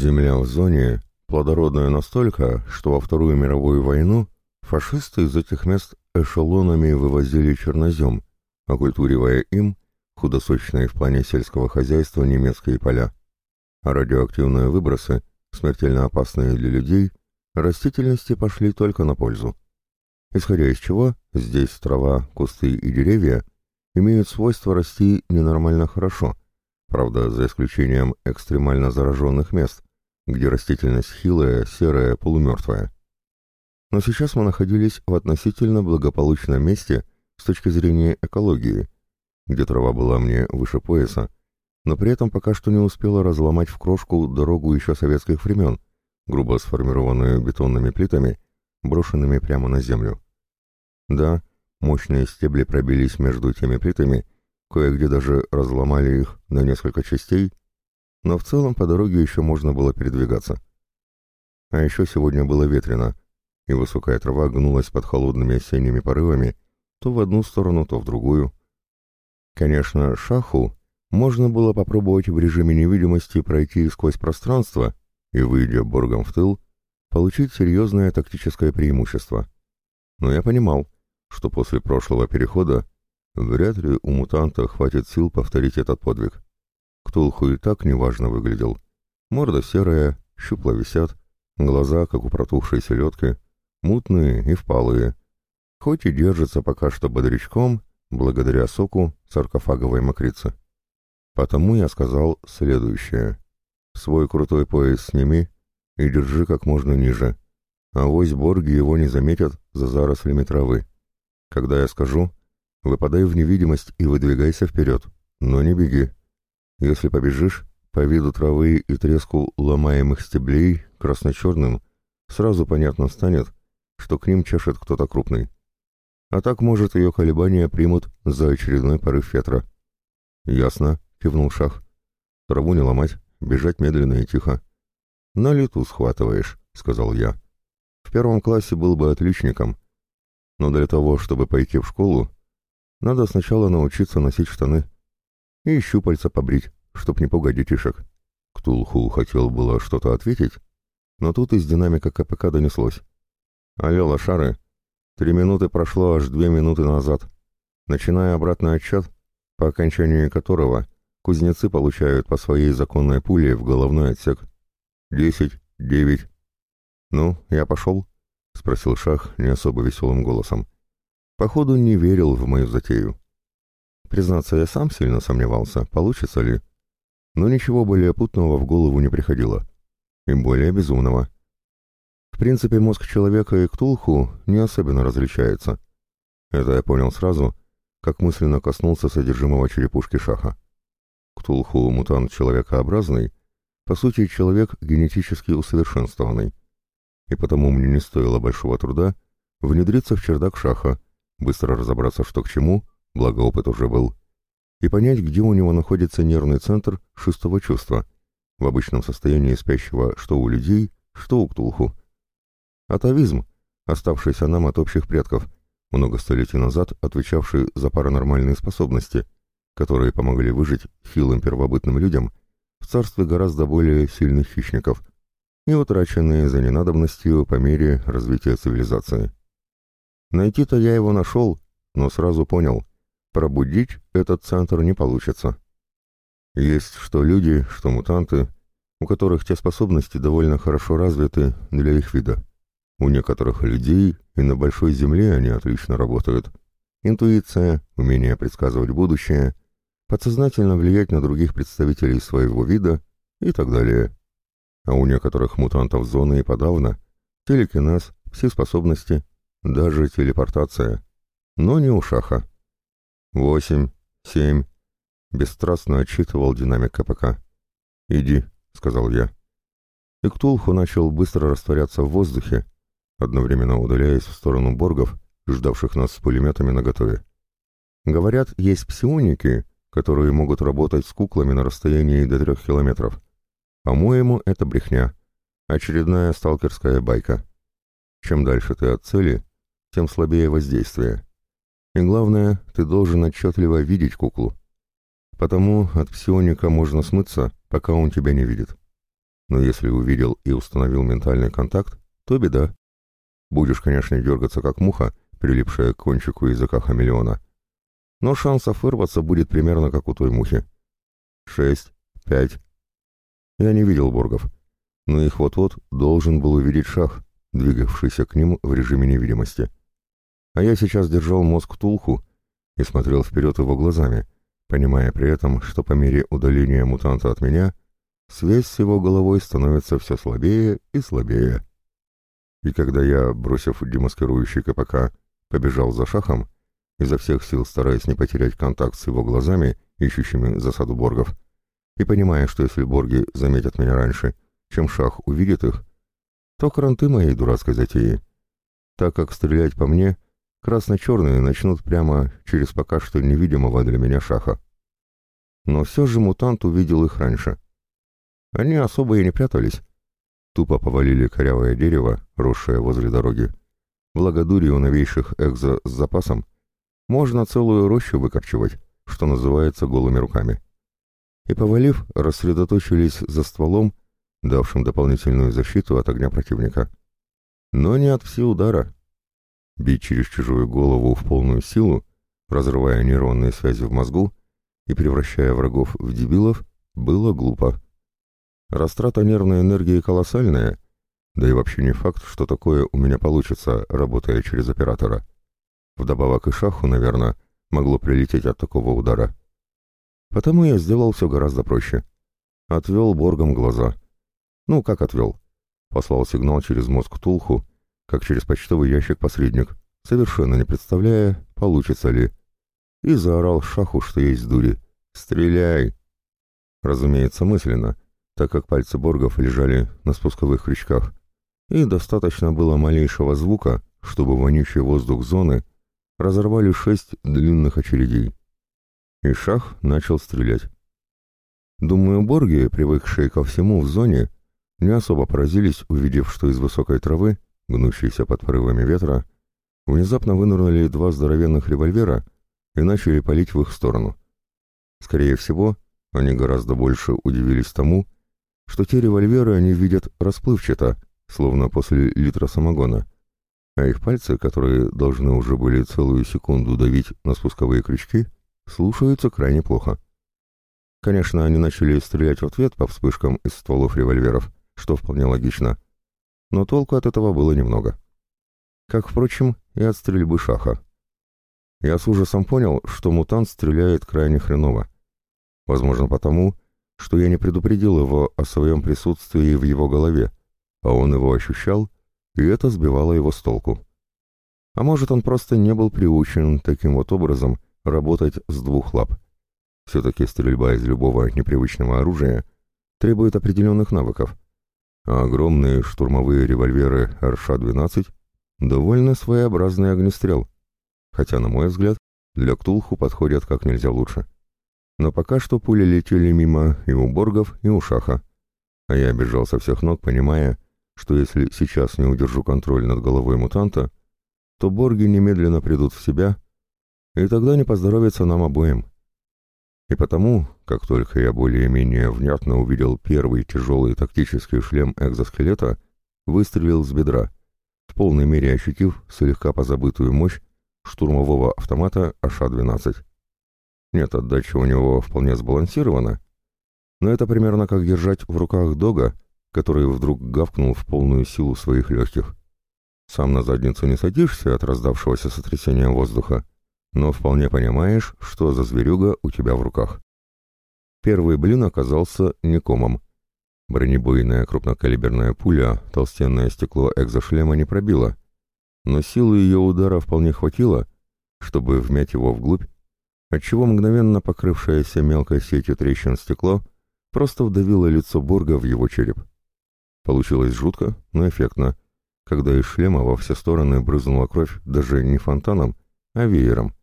Земля в зоне плодородная настолько, что во Вторую мировую войну фашисты из этих мест эшелонами вывозили чернозем, окультуривая им худосочные в плане сельского хозяйства немецкие поля. А радиоактивные выбросы, смертельно опасные для людей, растительности пошли только на пользу. Исходя из чего, здесь трава, кусты и деревья имеют свойство расти ненормально хорошо, правда, за исключением экстремально зараженных мест, где растительность хилая, серая, полумертвая. Но сейчас мы находились в относительно благополучном месте с точки зрения экологии, где трава была мне выше пояса, но при этом пока что не успела разломать в крошку дорогу еще советских времен, грубо сформированную бетонными плитами, брошенными прямо на землю. Да, мощные стебли пробились между теми плитами, кое-где даже разломали их на несколько частей, но в целом по дороге еще можно было передвигаться. А еще сегодня было ветрено, и высокая трава гнулась под холодными осенними порывами то в одну сторону, то в другую. Конечно, шаху можно было попробовать в режиме невидимости пройти сквозь пространство и, выйдя боргом в тыл, получить серьезное тактическое преимущество. Но я понимал, что после прошлого перехода вряд ли у мутанта хватит сил повторить этот подвиг. Ктулху и так неважно выглядел. Морда серая, щупла висят, глаза, как у протухшей селедки, мутные и впалые. Хоть и держится пока что бодрячком, благодаря соку саркофаговой мокрицы. Потому я сказал следующее. Свой крутой пояс сними и держи как можно ниже. а Авось борги его не заметят за зарослями травы. Когда я скажу, выпадай в невидимость и выдвигайся вперед, но не беги. Если побежишь, по виду травы и треску ломаемых стеблей красно-черным, сразу понятно станет, что к ним чешет кто-то крупный. А так, может, ее колебания примут за очередной порыв ветра. «Ясно», — кивнул Шах. «Траву не ломать, бежать медленно и тихо». «На лету схватываешь», — сказал я. «В первом классе был бы отличником, но для того, чтобы пойти в школу, надо сначала научиться носить штаны и щупальца побрить, чтоб не пугать детишек. Ктулху хотел было что-то ответить, но тут из динамика КПК донеслось. «Алло, лошары, три минуты прошло аж две минуты назад. Начиная обратный отчет, по окончании которого кузнецы получают по своей законной пуле в головной отсек. Десять, девять. Ну, я пошел?» — спросил Шах не особо веселым голосом. Походу, не верил в мою затею. Признаться, я сам сильно сомневался, получится ли. Но ничего более путного в голову не приходило. И более безумного. В принципе, мозг человека и Ктулху не особенно различается. Это я понял сразу, как мысленно коснулся содержимого черепушки Шаха. Ктулху — мутант человекообразный, по сути, человек генетически усовершенствованный и потому мне не стоило большого труда внедриться в чердак шаха, быстро разобраться, что к чему, благо опыт уже был, и понять, где у него находится нервный центр шестого чувства, в обычном состоянии спящего что у людей, что у ктулху. Атовизм, оставшийся нам от общих предков, много столетий назад отвечавший за паранормальные способности, которые помогли выжить хилым первобытным людям в царстве гораздо более сильных хищников – и утраченные за ненадобностью по мере развития цивилизации. Найти-то я его нашел, но сразу понял, пробудить этот центр не получится. Есть что люди, что мутанты, у которых те способности довольно хорошо развиты для их вида. У некоторых людей и на большой земле они отлично работают. Интуиция, умение предсказывать будущее, подсознательно влиять на других представителей своего вида и так далее а у некоторых мутантов зоны и подавно телекинез, все способности, даже телепортация. Но не у Шаха. «Восемь, семь», — бесстрастно отчитывал динамик КПК. «Иди», — сказал я. И Ктулху начал быстро растворяться в воздухе, одновременно удаляясь в сторону боргов, ждавших нас с пулеметами наготове. Говорят, есть псионики, которые могут работать с куклами на расстоянии до трех километров. По-моему, это брехня. Очередная сталкерская байка. Чем дальше ты от цели, тем слабее воздействие. И главное, ты должен отчетливо видеть куклу. Потому от псионика можно смыться, пока он тебя не видит. Но если увидел и установил ментальный контакт, то беда. Будешь, конечно, дергаться как муха, прилипшая к кончику языка хамелеона. Но шансов вырваться будет примерно как у той мухи. Шесть, пять. Я не видел боргов, но их вот-вот должен был увидеть шах, двигавшийся к ним в режиме невидимости. А я сейчас держал мозг Тулху и смотрел вперед его глазами, понимая при этом, что по мере удаления мутанта от меня, связь с его головой становится все слабее и слабее. И когда я, бросив демаскирующий КПК, побежал за шахом, изо всех сил стараясь не потерять контакт с его глазами, ищущими засаду боргов, и понимая, что если борги заметят меня раньше, чем шах увидит их, то кранты моей дурацкой затеи, так как стрелять по мне красно-черные начнут прямо через пока что невидимого для меня шаха. Но все же мутант увидел их раньше. Они особо и не прятались, тупо повалили корявое дерево, росшее возле дороги. Благо у новейших экзо с запасом можно целую рощу выкорчевать, что называется голыми руками. И повалив, рассредоточились за стволом, давшим дополнительную защиту от огня противника. Но не от все удара. Бить через чужую голову в полную силу, разрывая нейронные связи в мозгу и превращая врагов в дебилов, было глупо. Растрата нервной энергии колоссальная, да и вообще не факт, что такое у меня получится, работая через оператора. Вдобавок и шаху, наверное, могло прилететь от такого удара. Потому я сделал все гораздо проще. Отвел Боргом глаза. Ну, как отвел? Послал сигнал через мозг Тулху, как через почтовый ящик-посредник, совершенно не представляя, получится ли. И заорал шаху, что есть дури. «Стреляй!» Разумеется, мысленно — так как пальцы Боргов лежали на спусковых крючках, и достаточно было малейшего звука, чтобы вонючий воздух зоны разорвали шесть длинных очередей. И Шах начал стрелять. Думаю, Борги, привыкшие ко всему в зоне, не особо поразились, увидев, что из высокой травы, гнущейся под порывами ветра, внезапно вынырнули два здоровенных револьвера и начали палить в их сторону. Скорее всего, они гораздо больше удивились тому, что те револьверы они видят расплывчато, словно после литра самогона, а их пальцы, которые должны уже были целую секунду давить на спусковые крючки, слушаются крайне плохо. Конечно, они начали стрелять в ответ по вспышкам из стволов револьверов, что вполне логично, но толку от этого было немного. Как, впрочем, и от стрельбы шаха. Я с ужасом понял, что мутант стреляет крайне хреново. Возможно, потому, что я не предупредил его о своем присутствии в его голове, а он его ощущал, и это сбивало его с толку. А может, он просто не был приучен таким вот образом работать с двух лап. Все-таки стрельба из любого непривычного оружия требует определенных навыков, а огромные штурмовые револьверы РШ-12 довольно своеобразный огнестрел, хотя, на мой взгляд, для Ктулху подходят как нельзя лучше. Но пока что пули летели мимо и у Боргов, и у Шаха. А я бежал со всех ног, понимая, что если сейчас не удержу контроль над головой мутанта, то Борги немедленно придут в себя, и тогда не поздоровится нам обоим. И потому, как только я более-менее внятно увидел первый тяжелый тактический шлем экзоскелета, выстрелил с бедра, в полной мере ощутив слегка позабытую мощь штурмового автомата АШ-12. Нет, отдача у него вполне сбалансирована, но это примерно как держать в руках дога, который вдруг гавкнул в полную силу своих легких. Сам на задницу не садишься от раздавшегося сотрясения воздуха, но вполне понимаешь, что за зверюга у тебя в руках. Первый блин оказался не комом. Бронебойная крупнокалиберная пуля толстенное стекло экзошлема не пробила, но силы ее удара вполне хватило, чтобы вмять его вглубь отчего мгновенно покрывшееся мелкой сетью трещин стекло просто вдавило лицо Борга в его череп. Получилось жутко, но эффектно, когда из шлема во все стороны брызнула кровь даже не фонтаном, а веером.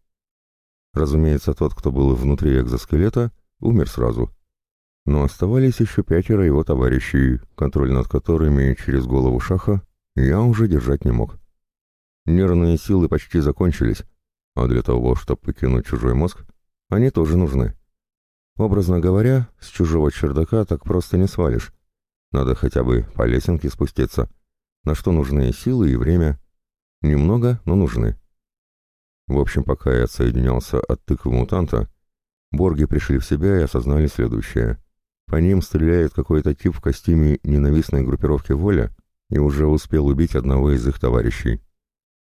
Разумеется, тот, кто был внутри экзоскелета, умер сразу. Но оставались еще пятеро его товарищей, контроль над которыми через голову шаха я уже держать не мог. Нервные силы почти закончились, а для того, чтобы покинуть чужой мозг, они тоже нужны. Образно говоря, с чужого чердака так просто не свалишь. Надо хотя бы по лесенке спуститься. На что нужны силы и время. Немного, но нужны. В общем, пока я отсоединялся от тыквы мутанта, борги пришли в себя и осознали следующее. По ним стреляет какой-то тип в костюме ненавистной группировки «Воля» и уже успел убить одного из их товарищей.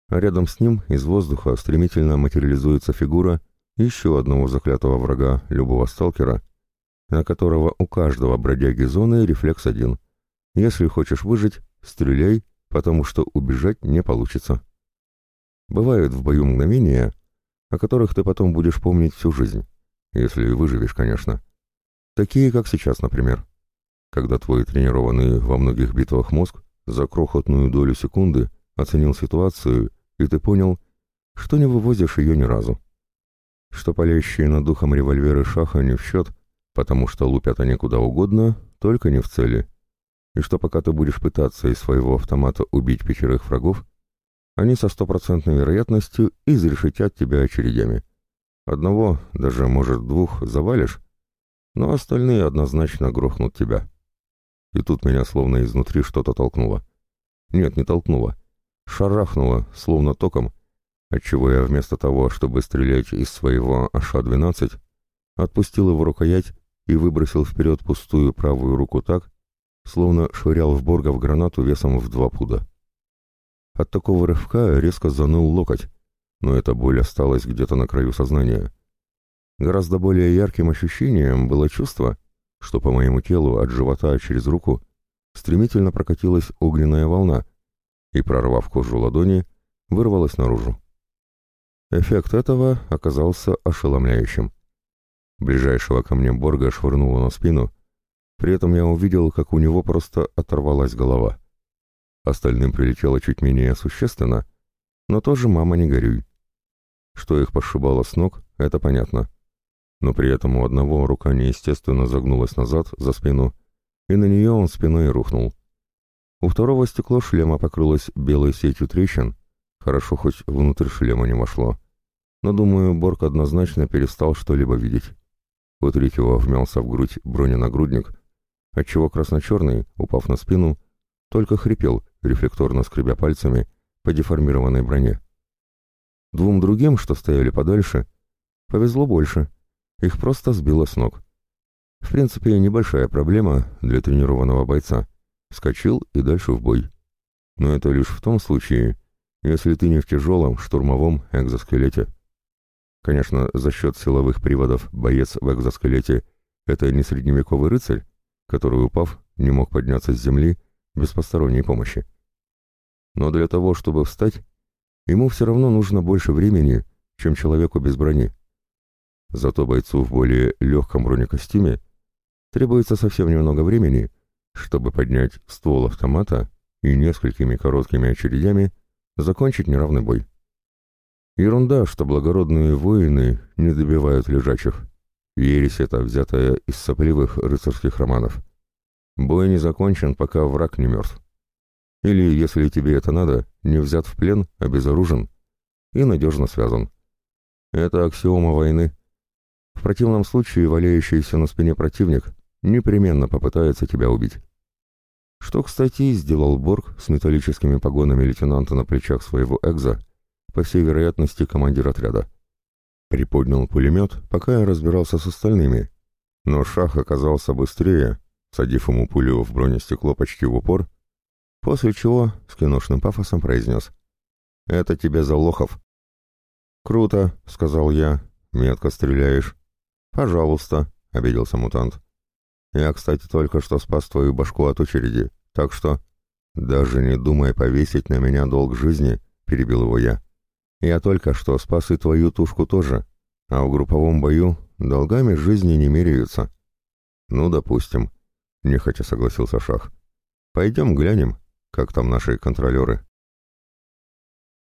А рядом с ним из воздуха стремительно материализуется фигура еще одного заклятого врага любого сталкера, на которого у каждого бродяги зоны рефлекс один. Если хочешь выжить, стреляй, потому что убежать не получится. Бывают в бою мгновения, о которых ты потом будешь помнить всю жизнь, если выживешь, конечно. Такие, как сейчас, например. Когда твой тренированный во многих битвах мозг за крохотную долю секунды оценил ситуацию, и ты понял, что не вывозишь ее ни разу. Что палящие над духом револьверы шаха не в счет, потому что лупят они куда угодно, только не в цели. И что пока ты будешь пытаться из своего автомата убить пятерых врагов, они со стопроцентной вероятностью изрешетят тебя очередями. Одного, даже, может, двух завалишь, но остальные однозначно грохнут тебя. И тут меня словно изнутри что-то толкнуло. Нет, не толкнуло. Шарахнуло, словно током, отчего я вместо того, чтобы стрелять из своего АШ-12, отпустил его рукоять и выбросил вперед пустую правую руку так, словно швырял в Борга в гранату весом в два пуда. От такого рывка резко заныл локоть, но эта боль осталась где-то на краю сознания. Гораздо более ярким ощущением было чувство, что по моему телу от живота через руку стремительно прокатилась огненная волна и, прорвав кожу ладони, вырвалась наружу. Эффект этого оказался ошеломляющим. Ближайшего ко мне Борга швырнуло на спину, при этом я увидел, как у него просто оторвалась голова. Остальным прилетело чуть менее существенно, но тоже мама не горюй. Что их пошибало с ног, это понятно. Но при этом у одного рука неестественно загнулась назад, за спину, и на нее он спиной рухнул. У второго стекло шлема покрылось белой сетью трещин, хорошо хоть внутрь шлема не вошло. Но, думаю, Борг однозначно перестал что-либо видеть. У третьего вмялся в грудь броненагрудник, отчего красно-черный, упав на спину, только хрипел, рефлекторно скребя пальцами по деформированной броне. Двум другим, что стояли подальше, повезло больше, их просто сбило с ног. В принципе, небольшая проблема для тренированного бойца. Скочил и дальше в бой. Но это лишь в том случае, если ты не в тяжелом штурмовом экзоскелете. Конечно, за счет силовых приводов боец в экзоскелете — это не средневековый рыцарь, который, упав, не мог подняться с земли без посторонней помощи. Но для того, чтобы встать, ему все равно нужно больше времени, чем человеку без брони. Зато бойцу в более легком бронекостюме требуется совсем немного времени, чтобы поднять ствол автомата и несколькими короткими очередями закончить неравный бой. Ерунда, что благородные воины не добивают лежачих. Ересь это взятая из сопливых рыцарских романов. Бой не закончен, пока враг не мертв. Или, если тебе это надо, не взят в плен, обезоружен и надежно связан. Это аксиома войны. В противном случае валяющийся на спине противник непременно попытается тебя убить. Что, кстати, сделал Борг с металлическими погонами лейтенанта на плечах своего экза, по всей вероятности, командир отряда. Приподнял пулемет, пока я разбирался с остальными, но шах оказался быстрее садив ему пулю в бронестекло почти в упор, после чего с киношным пафосом произнес «Это тебе за лохов». «Круто», — сказал я, — «метко стреляешь». «Пожалуйста», — обиделся мутант. «Я, кстати, только что спас твою башку от очереди, так что...» «Даже не думай повесить на меня долг жизни», — перебил его я. «Я только что спас и твою тушку тоже, а в групповом бою долгами жизни не меряются». «Ну, допустим», — нехотя согласился Шах. «Пойдем глянем, как там наши контролеры».